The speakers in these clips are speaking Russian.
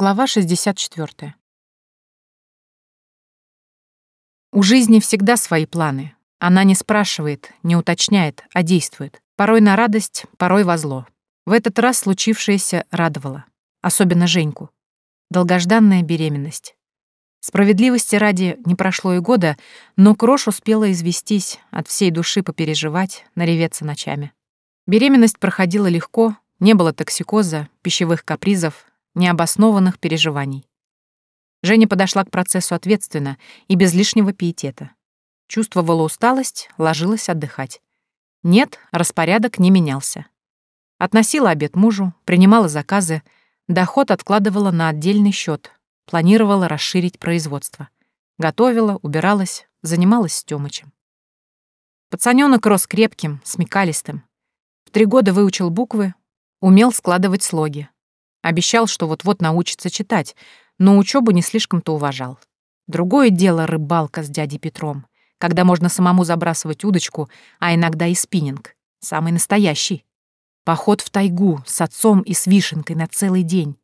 Глава 64. У жизни всегда свои планы. Она не спрашивает, не уточняет, а действует. Порой на радость, порой во зло. В этот раз случившееся радовало. Особенно Женьку. Долгожданная беременность. Справедливости ради не прошло и года, но Крош успела известись, от всей души попереживать, нареветься ночами. Беременность проходила легко, не было токсикоза, пищевых капризов, необоснованных переживаний. Женя подошла к процессу ответственно и без лишнего пиетета. Чувствовала усталость, ложилась отдыхать. Нет, распорядок не менялся. Относила обед мужу, принимала заказы, доход откладывала на отдельный счет, планировала расширить производство. Готовила, убиралась, занималась с Тёмычем. Пацанёнок рос крепким, смекалистым. В три года выучил буквы, умел складывать слоги. Обещал, что вот-вот научится читать, но учебу не слишком-то уважал. Другое дело рыбалка с дядей Петром, когда можно самому забрасывать удочку, а иногда и спиннинг. Самый настоящий. Поход в тайгу с отцом и с вишенкой на целый день.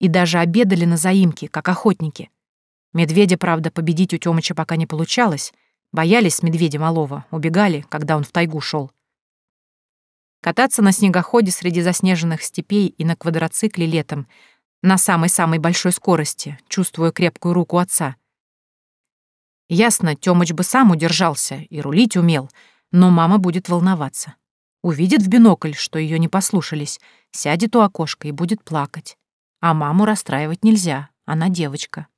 И даже обедали на заимке, как охотники. Медведя, правда, победить у Тёмыча пока не получалось. Боялись медведя малого, убегали, когда он в тайгу шел. Кататься на снегоходе среди заснеженных степей и на квадроцикле летом на самой-самой большой скорости, чувствуя крепкую руку отца. Ясно, Тёмыч бы сам удержался и рулить умел, но мама будет волноваться. Увидит в бинокль, что ее не послушались, сядет у окошка и будет плакать. А маму расстраивать нельзя, она девочка.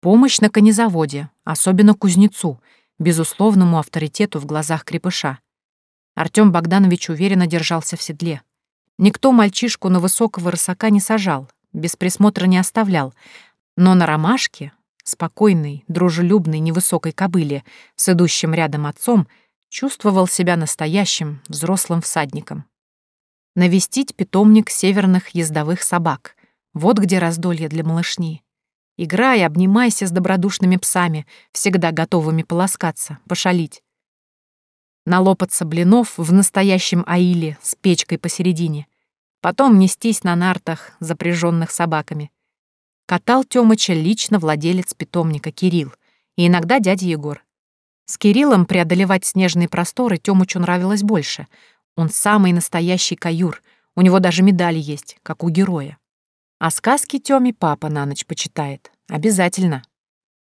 Помощь на конезаводе, особенно кузнецу, безусловному авторитету в глазах крепыша. Артём Богданович уверенно держался в седле. Никто мальчишку на высокого рысака не сажал, без присмотра не оставлял, но на ромашке, спокойной, дружелюбной, невысокой кобыле, с идущим рядом отцом, чувствовал себя настоящим, взрослым всадником. Навестить питомник северных ездовых собак. Вот где раздолье для малышни. Играй, обнимайся с добродушными псами, всегда готовыми полоскаться, пошалить. Налопаться блинов в настоящем аиле с печкой посередине. Потом нестись на нартах, запряженных собаками. Катал Тёмыча лично владелец питомника Кирилл и иногда дядя Егор. С Кириллом преодолевать снежные просторы Тёмычу нравилось больше. Он самый настоящий каюр, у него даже медали есть, как у героя. А сказки Тёме папа на ночь почитает. Обязательно.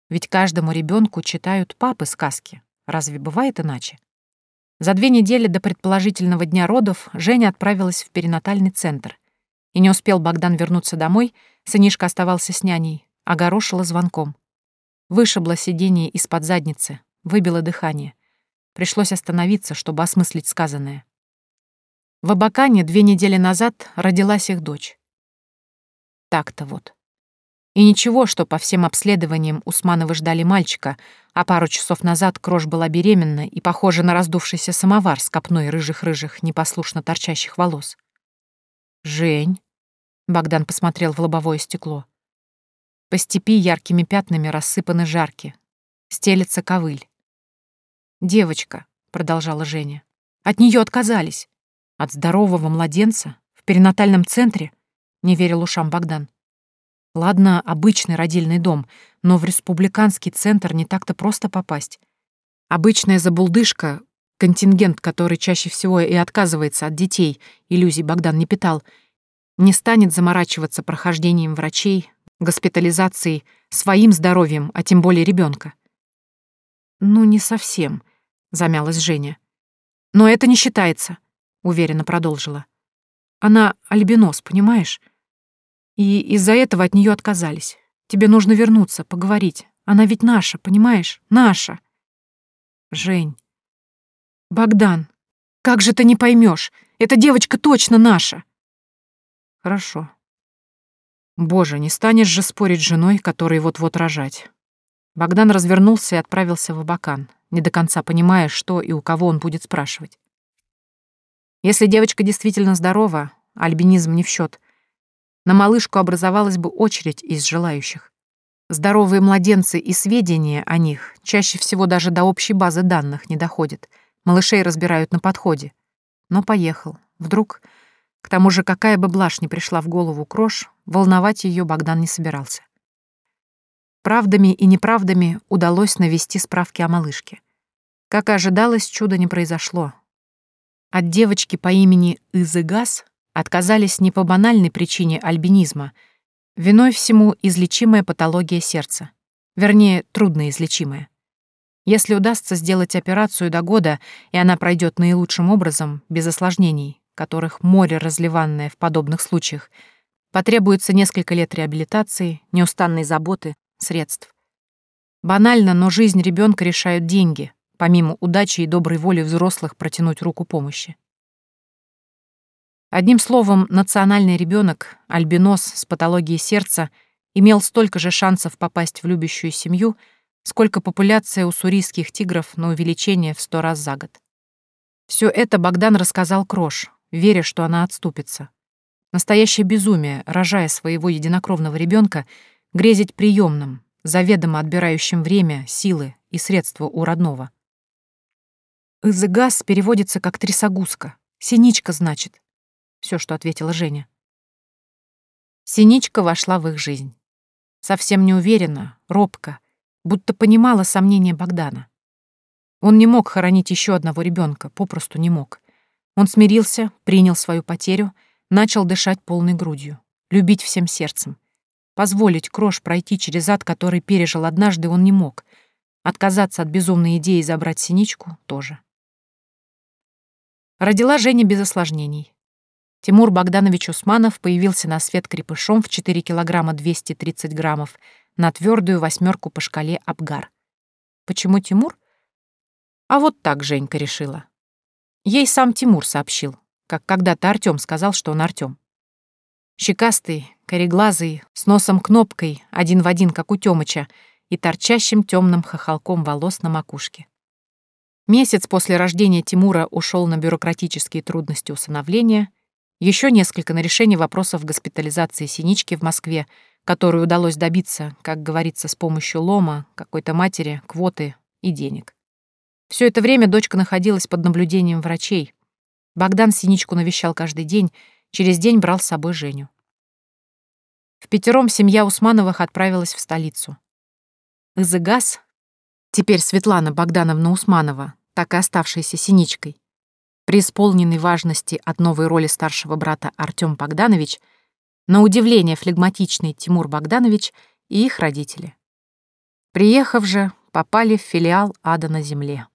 Ведь каждому ребенку читают папы сказки. Разве бывает иначе? За две недели до предположительного дня родов Женя отправилась в перинатальный центр. И не успел Богдан вернуться домой, сынишка оставался с няней, огорошила звонком. Вышибла сиденье из-под задницы, выбило дыхание. Пришлось остановиться, чтобы осмыслить сказанное. В Абакане две недели назад родилась их дочь. Так-то вот. И ничего, что по всем обследованиям Усмановы ждали мальчика, а пару часов назад Крош была беременна и похожа на раздувшийся самовар с копной рыжих-рыжих, непослушно торчащих волос. «Жень», — Богдан посмотрел в лобовое стекло. По степи яркими пятнами рассыпаны жарки. Стелется ковыль. «Девочка», — продолжала Женя, — «от нее отказались. От здорового младенца? В перинатальном центре?» — не верил ушам Богдан. Ладно, обычный родильный дом, но в республиканский центр не так-то просто попасть. Обычная забулдышка, контингент, который чаще всего и отказывается от детей, иллюзий Богдан не питал, не станет заморачиваться прохождением врачей, госпитализацией, своим здоровьем, а тем более ребенка. «Ну, не совсем», — замялась Женя. «Но это не считается», — уверенно продолжила. «Она альбинос, понимаешь? И из-за этого от нее отказались. Тебе нужно вернуться, поговорить. Она ведь наша, понимаешь? Наша. Жень. Богдан, как же ты не поймешь? Эта девочка точно наша. Хорошо. Боже, не станешь же спорить с женой, которой вот-вот рожать. Богдан развернулся и отправился в Абакан, не до конца понимая, что и у кого он будет спрашивать. Если девочка действительно здорова, альбинизм не в счет, на малышку образовалась бы очередь из желающих. Здоровые младенцы и сведения о них чаще всего даже до общей базы данных не доходят. Малышей разбирают на подходе. Но поехал. Вдруг... К тому же, какая бы блажь ни пришла в голову Крош, волновать ее Богдан не собирался. Правдами и неправдами удалось навести справки о малышке. Как и ожидалось, чудо не произошло. От девочки по имени Изыгас отказались не по банальной причине альбинизма, виной всему излечимая патология сердца. Вернее, трудноизлечимая. Если удастся сделать операцию до года, и она пройдет наилучшим образом, без осложнений, которых море разливанное в подобных случаях, потребуется несколько лет реабилитации, неустанной заботы, средств. Банально, но жизнь ребенка решают деньги, помимо удачи и доброй воли взрослых протянуть руку помощи. Одним словом, национальный ребенок, альбинос с патологией сердца, имел столько же шансов попасть в любящую семью — сколько популяция уссурийских тигров на увеличение в сто раз за год. Все это Богдан рассказал Крош, веря, что она отступится. Настоящее безумие, рожая своего единокровного ребенка, грезить приемным, заведомо отбирающим время, силы и средства у родного. «Изыгас» переводится как «трясогузка». «Синичка» значит. Все, что ответила Женя. Синичка вошла в их жизнь. Совсем неуверенно, робко, будто понимала сомнения Богдана. Он не мог хоронить еще одного ребенка, попросту не мог. Он смирился, принял свою потерю, начал дышать полной грудью, любить всем сердцем. Позволить Крош пройти через ад, который пережил однажды, он не мог. Отказаться от безумной идеи забрать синичку тоже. Родила Женя без осложнений. Тимур Богданович Усманов появился на свет крепышом в 4 килограмма 230 граммов на твердую восьмерку по шкале Абгар. Почему Тимур? А вот так Женька решила. Ей сам Тимур сообщил, как когда-то Артём сказал, что он Артём. Щекастый, кореглазый, с носом кнопкой, один в один, как у Тёмыча, и торчащим темным хохолком волос на макушке. Месяц после рождения Тимура ушел на бюрократические трудности усыновления, еще несколько на решение вопросов госпитализации Синички в Москве, которую удалось добиться, как говорится, с помощью лома, какой-то матери, квоты и денег. Все это время дочка находилась под наблюдением врачей. Богдан Синичку навещал каждый день, через день брал с собой Женю. В пятером семья Усмановых отправилась в столицу. Изыгас, теперь Светлана Богдановна Усманова, так и оставшаяся Синичкой, при исполненной важности от новой роли старшего брата Артём Богданович — на удивление флегматичный Тимур Богданович и их родители. Приехав же, попали в филиал «Ада на земле».